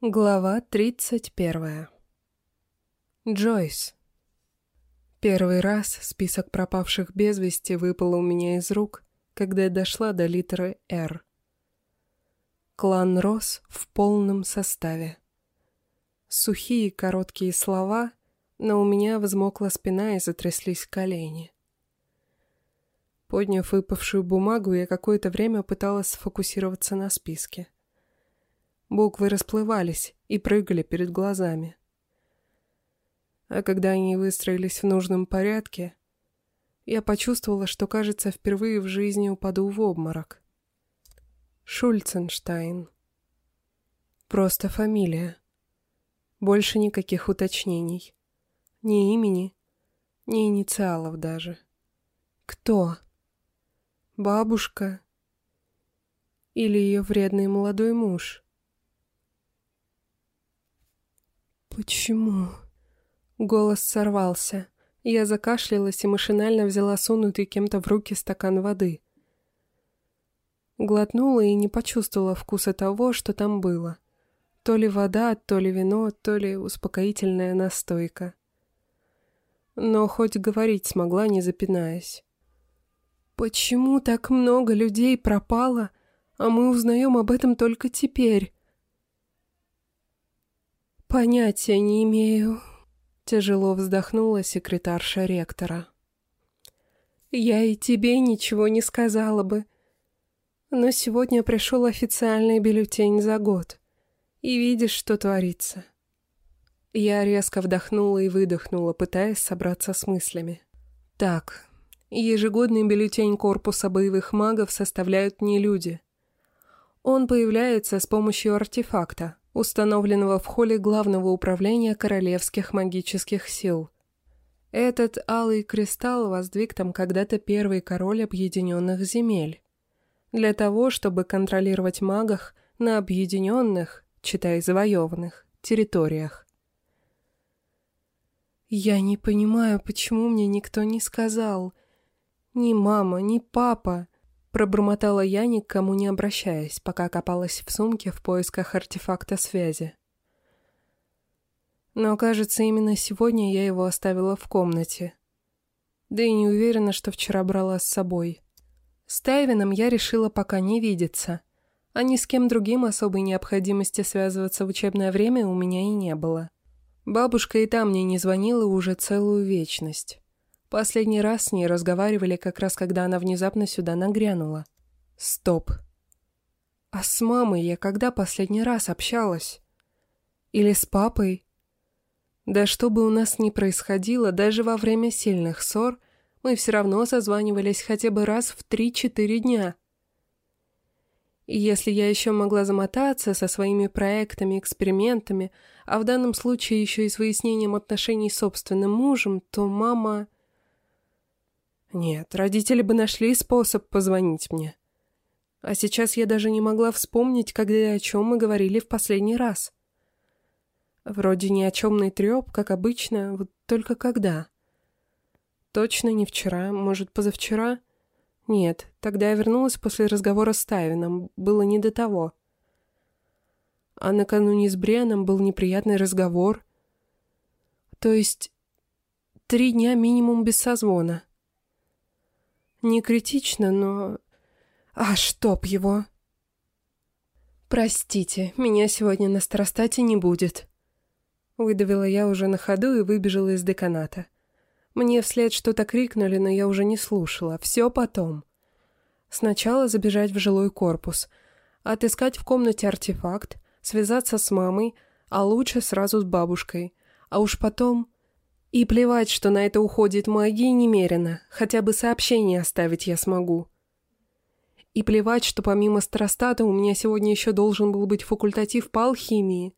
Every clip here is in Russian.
Глава тридцать первая. Джойс. Первый раз список пропавших без вести выпал у меня из рук, когда я дошла до литеры «Р». Клан рос в полном составе. Сухие короткие слова, но у меня взмокла спина и затряслись колени. Подняв выпавшую бумагу, я какое-то время пыталась сфокусироваться на списке. Буквы расплывались и прыгали перед глазами. А когда они выстроились в нужном порядке, я почувствовала, что, кажется, впервые в жизни упаду в обморок. Шульценштайн. Просто фамилия. Больше никаких уточнений. Ни имени, ни инициалов даже. Кто? Бабушка? Или ее вредный молодой муж? «Почему?» Голос сорвался. Я закашлялась и машинально взяла сунутый кем-то в руки стакан воды. Глотнула и не почувствовала вкуса того, что там было. То ли вода, то ли вино, то ли успокоительная настойка. Но хоть говорить смогла, не запинаясь. «Почему так много людей пропало, а мы узнаем об этом только теперь?» «Понятия не имею», — тяжело вздохнула секретарша ректора. «Я и тебе ничего не сказала бы. Но сегодня пришел официальный бюллетень за год. И видишь, что творится». Я резко вдохнула и выдохнула, пытаясь собраться с мыслями. «Так, ежегодный бюллетень корпуса боевых магов составляют не люди. Он появляется с помощью артефакта, установленного в холле Главного управления Королевских магических сил. Этот алый кристалл воздвиг там когда-то первый король объединенных земель. Для того, чтобы контролировать магах на объединенных, читай завоеванных, территориях. «Я не понимаю, почему мне никто не сказал. Ни мама, ни папа. Пробормотала я, ни к кому не обращаясь, пока копалась в сумке в поисках артефакта связи. Но, кажется, именно сегодня я его оставила в комнате. Да и не уверена, что вчера брала с собой. С Тайвином я решила пока не видеться, а ни с кем другим особой необходимости связываться в учебное время у меня и не было. Бабушка и там мне не звонила уже целую вечность. Последний раз с ней разговаривали как раз, когда она внезапно сюда нагрянула. Стоп. А с мамой я когда последний раз общалась? Или с папой? Да что бы у нас ни происходило, даже во время сильных ссор, мы все равно созванивались хотя бы раз в три-четыре дня. И если я еще могла замотаться со своими проектами, экспериментами, а в данном случае еще и с выяснением отношений с собственным мужем, то мама... Нет, родители бы нашли способ позвонить мне. А сейчас я даже не могла вспомнить, когда и о чем мы говорили в последний раз. Вроде ни о чемный треп, как обычно, вот только когда. Точно не вчера, может, позавчера? Нет, тогда я вернулась после разговора с Тайвином, было не до того. А накануне с Брианом был неприятный разговор. То есть, три дня минимум без созвона. Не критично, но... А, чтоб его! «Простите, меня сегодня на старостате не будет», — выдавила я уже на ходу и выбежала из деканата. Мне вслед что-то крикнули, но я уже не слушала. Все потом. Сначала забежать в жилой корпус, отыскать в комнате артефакт, связаться с мамой, а лучше сразу с бабушкой. А уж потом... И плевать, что на это уходит магии немерено, хотя бы сообщение оставить я смогу. И плевать, что помимо старостата у меня сегодня еще должен был быть факультатив по алхимии.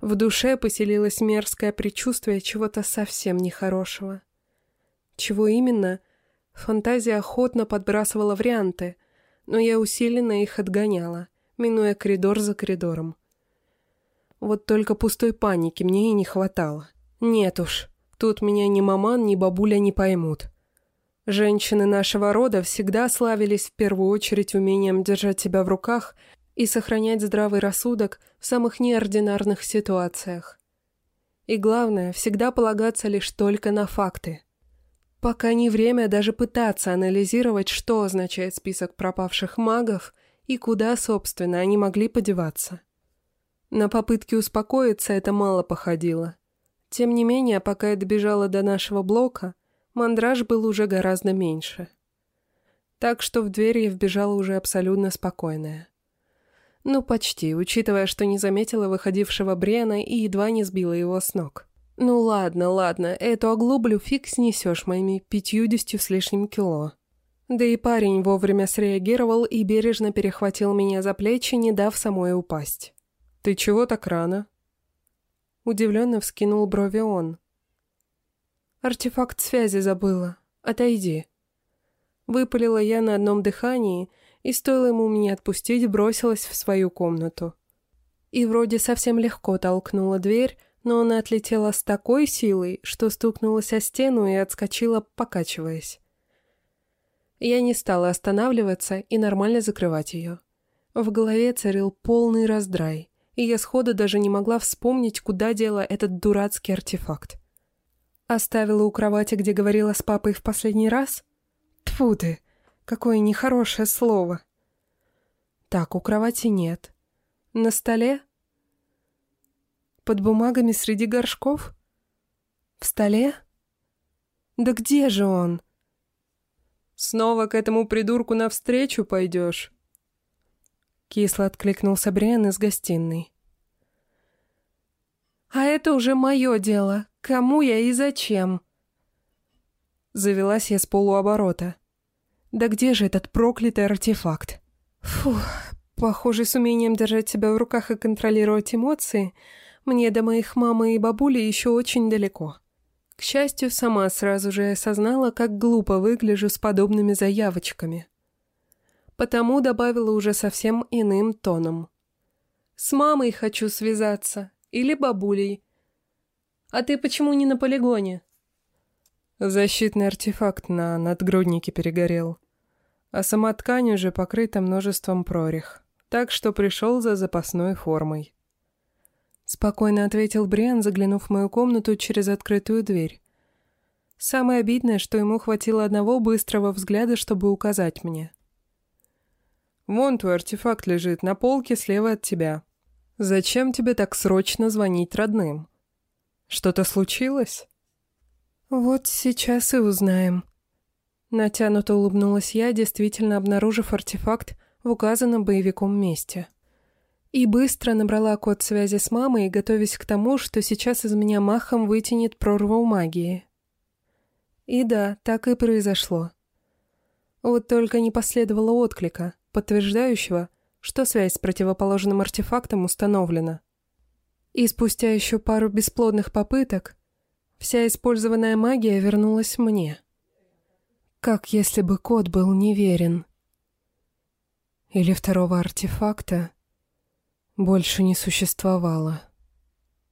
В душе поселилось мерзкое предчувствие чего-то совсем нехорошего. Чего именно? Фантазия охотно подбрасывала варианты, но я усиленно их отгоняла, минуя коридор за коридором. Вот только пустой паники мне и не хватало. Нет уж, тут меня ни маман, ни бабуля не поймут. Женщины нашего рода всегда славились в первую очередь умением держать себя в руках и сохранять здравый рассудок в самых неординарных ситуациях. И главное, всегда полагаться лишь только на факты. Пока не время даже пытаться анализировать, что означает список пропавших магов и куда, собственно, они могли подеваться. На попытки успокоиться это мало походило. Тем не менее, пока я добежала до нашего блока, мандраж был уже гораздо меньше. Так что в дверь я вбежала уже абсолютно спокойная. Ну, почти, учитывая, что не заметила выходившего Брена и едва не сбила его с ног. Ну ладно, ладно, эту оглоблю фиг снесешь моими пятьюдесятью с лишним кило. Да и парень вовремя среагировал и бережно перехватил меня за плечи, не дав самой упасть. «Ты чего так рано?» Удивленно вскинул брови он. «Артефакт связи забыла. Отойди». Выпалила я на одном дыхании – и стоило ему меня отпустить, бросилась в свою комнату. И вроде совсем легко толкнула дверь, но она отлетела с такой силой, что стукнулась о стену и отскочила, покачиваясь. Я не стала останавливаться и нормально закрывать ее. В голове царил полный раздрай, и я сходу даже не могла вспомнить, куда дела этот дурацкий артефакт. Оставила у кровати, где говорила с папой в последний раз? Тьфу ты! Какое нехорошее слово. Так, у кровати нет. На столе? Под бумагами среди горшков? В столе? Да где же он? Снова к этому придурку навстречу пойдешь? Кисло откликнулся Бриан из гостиной. «А это уже мое дело. Кому я и зачем?» Завелась я с полуоборота. Да где же этот проклятый артефакт? Фу, похоже, с умением держать себя в руках и контролировать эмоции мне до моих мамы и бабули еще очень далеко. К счастью, сама сразу же осознала, как глупо выгляжу с подобными заявочками. Потому добавила уже совсем иным тоном. «С мамой хочу связаться. Или бабулей. А ты почему не на полигоне?» Защитный артефакт на надгруднике перегорел а сама ткань уже покрыта множеством прорех, так что пришел за запасной формой. Спокойно ответил Бриан, заглянув в мою комнату через открытую дверь. Самое обидное, что ему хватило одного быстрого взгляда, чтобы указать мне. «Вон твой артефакт лежит на полке слева от тебя. Зачем тебе так срочно звонить родным? Что-то случилось?» «Вот сейчас и узнаем», Натянуто улыбнулась я, действительно обнаружив артефакт в указанном боевиком месте. И быстро набрала код связи с мамой, готовясь к тому, что сейчас из меня махом вытянет прорву магии. И да, так и произошло. Вот только не последовало отклика, подтверждающего, что связь с противоположным артефактом установлена. И спустя еще пару бесплодных попыток, вся использованная магия вернулась мне. Как если бы код был неверен. Или второго артефакта больше не существовало.